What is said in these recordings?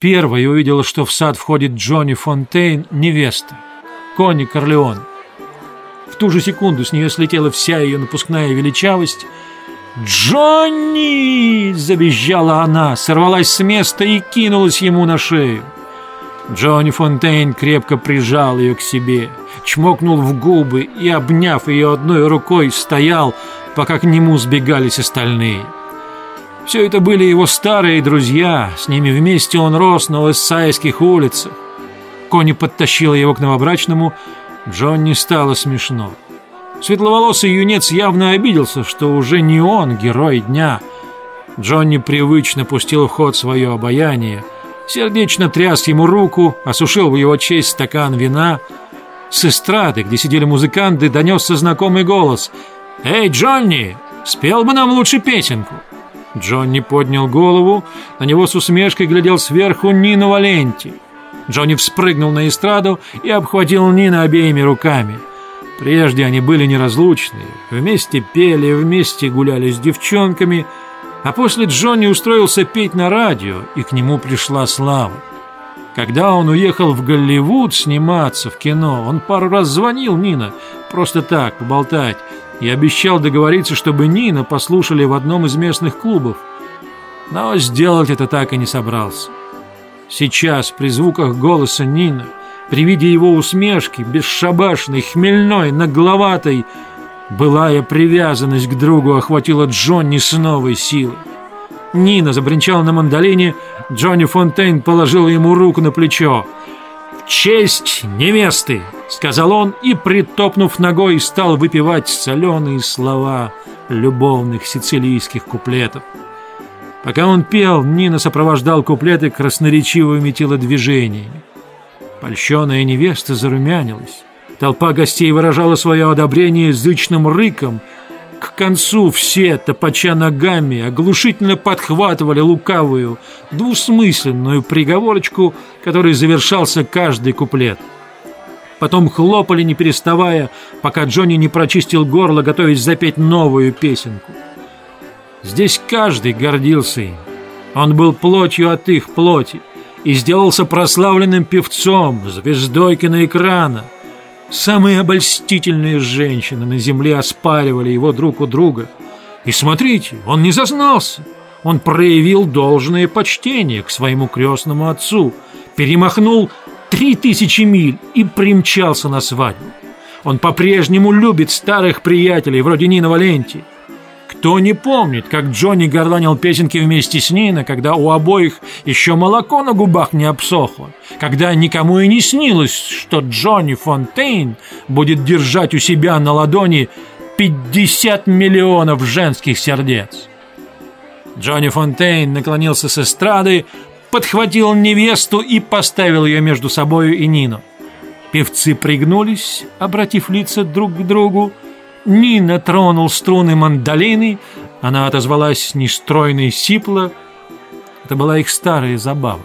Первой увидела, что в сад входит Джонни Фонтейн, невеста, Конни Корлеон. В ту же секунду с нее слетела вся ее напускная величавость. «Джонни!» – завизжала она, сорвалась с места и кинулась ему на шею. Джонни Фонтейн крепко прижал ее к себе, чмокнул в губы и, обняв ее одной рукой, стоял, пока к нему сбегались остальные. Все это были его старые друзья, с ними вместе он рос на Лессайских улицах. Кони подтащила его к новобрачному, Джонни стало смешно. Светловолосый юнец явно обиделся, что уже не он герой дня. Джонни привычно пустил в ход свое обаяние – сердечно тряс ему руку, осушил в его честь стакан вина. С эстрады, где сидели музыканты, донесся знакомый голос. «Эй, Джонни, спел бы нам лучше песенку!» Джонни поднял голову, на него с усмешкой глядел сверху Нина Валенти. Джонни вспрыгнул на эстраду и обхватил Нина обеими руками. Прежде они были неразлучны, вместе пели, вместе гуляли с девчонками – а после Джонни устроился петь на радио, и к нему пришла слава. Когда он уехал в Голливуд сниматься в кино, он пару раз звонил Нина, просто так, поболтать, и обещал договориться, чтобы Нина послушали в одном из местных клубов. Но сделать это так и не собрался. Сейчас, при звуках голоса Нина, при виде его усмешки, бесшабашной, хмельной, нагловатой, Былая привязанность к другу охватила Джонни с новой силой. Нина забринчала на мандолине, Джонни Фонтейн положил ему руку на плечо. «В честь невесты!» — сказал он и, притопнув ногой, стал выпивать соленые слова любовных сицилийских куплетов. Пока он пел, Нина сопровождал куплеты красноречивыми телодвижениями. Польщенная невеста зарумянилась. Толпа гостей выражала свое одобрение зычным рыком. К концу все, топача ногами, оглушительно подхватывали лукавую, двусмысленную приговорочку, которой завершался каждый куплет. Потом хлопали, не переставая, пока Джонни не прочистил горло, готовясь запеть новую песенку. Здесь каждый гордился им. Он был плотью от их плоти и сделался прославленным певцом, звездой киноэкрана. Самые обольстительные женщины на земле оспаривали его друг у друга. И смотрите, он не зазнался. Он проявил должное почтение к своему крестному отцу, перемахнул три тысячи миль и примчался на свадьбу. Он по-прежнему любит старых приятелей, вроде Нина Валенти. Кто не помнит, как Джонни горланил песенки вместе с Нина, когда у обоих еще молоко на губах не обсохло, когда никому и не снилось, что Джонни Фонтейн будет держать у себя на ладони 50 миллионов женских сердец. Джонни Фонтейн наклонился с эстрады, подхватил невесту и поставил ее между собою и Нину. Певцы пригнулись, обратив лица друг к другу, Нина тронул струны мандолины, она отозвалась нестройно и сипло. Это была их старая забава.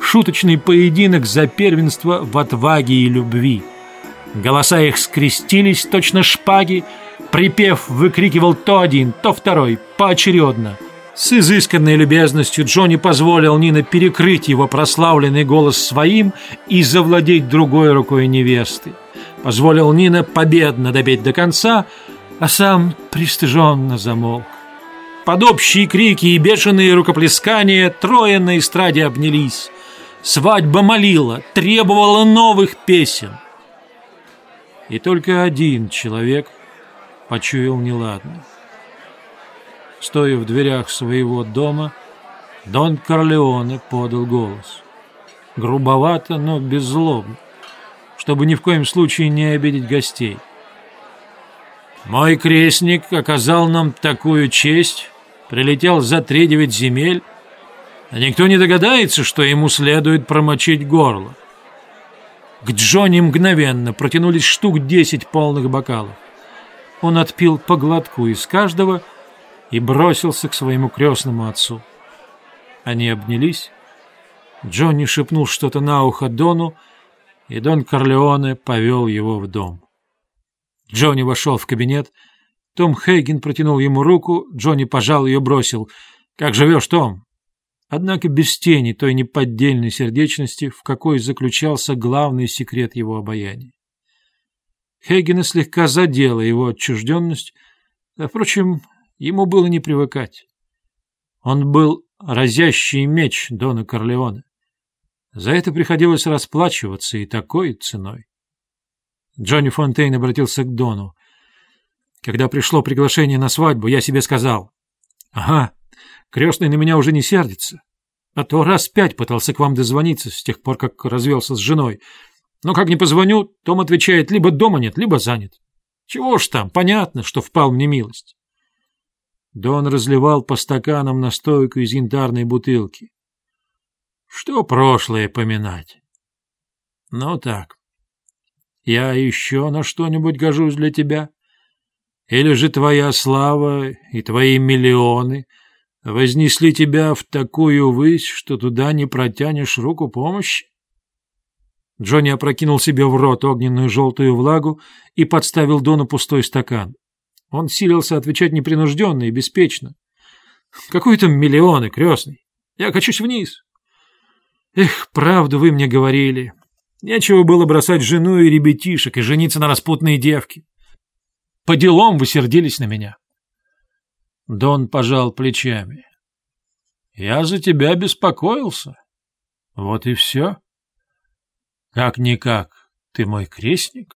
Шуточный поединок за первенство в отваге и любви. Голоса их скрестились, точно шпаги. Припев выкрикивал то один, то второй, поочередно. С изысканной любезностью Джонни позволил Нине перекрыть его прославленный голос своим и завладеть другой рукой невесты позволил Нина победно добить до конца, а сам пристыженно замолк. Под общие крики и бешеные рукоплескания трое на эстраде обнялись. Свадьба молила, требовала новых песен. И только один человек почуял неладно. Стоя в дверях своего дома, Дон Корлеоне подал голос. Грубовато, но беззлобно чтобы ни в коем случае не обидеть гостей. Мой крестник оказал нам такую честь, прилетел за три девять земель, а никто не догадается, что ему следует промочить горло. К Джонни мгновенно протянулись штук десять полных бокалов. Он отпил по глотку из каждого и бросился к своему крестному отцу. Они обнялись. Джонни шепнул что-то на ухо Дону, и Дон Корлеоне повел его в дом. Джонни вошел в кабинет. Том Хейген протянул ему руку, Джонни пожал ее, бросил. «Как живешь, Том?» однако без тени той неподдельной сердечности, в какой заключался главный секрет его обаяния. Хейгена слегка задела его отчужденность, а, впрочем, ему было не привыкать. Он был разящий меч Дона Корлеона. За это приходилось расплачиваться и такой ценой. Джонни Фонтейн обратился к Дону. Когда пришло приглашение на свадьбу, я себе сказал, «Ага, крестный на меня уже не сердится, а то раз пять пытался к вам дозвониться с тех пор, как развелся с женой. Но как не позвоню, Том отвечает, либо дома нет, либо занят. Чего ж там, понятно, что впал мне милость». Дон разливал по стаканам настойку из янтарной бутылки. Что прошлое поминать? Ну так. Я еще на что-нибудь гожусь для тебя? Или же твоя слава и твои миллионы вознесли тебя в такую высь, что туда не протянешь руку помощи? Джонни опрокинул себе в рот огненную желтую влагу и подставил Дону пустой стакан. Он силился отвечать непринужденно и беспечно. «Какой там миллионы, крестный? Я качусь вниз. Эх, правду вы мне говорили. Нечего было бросать жену и ребятишек и жениться на распутной девке. По делам вы сердились на меня. Дон пожал плечами. Я за тебя беспокоился. Вот и все. Как-никак, ты мой крестник.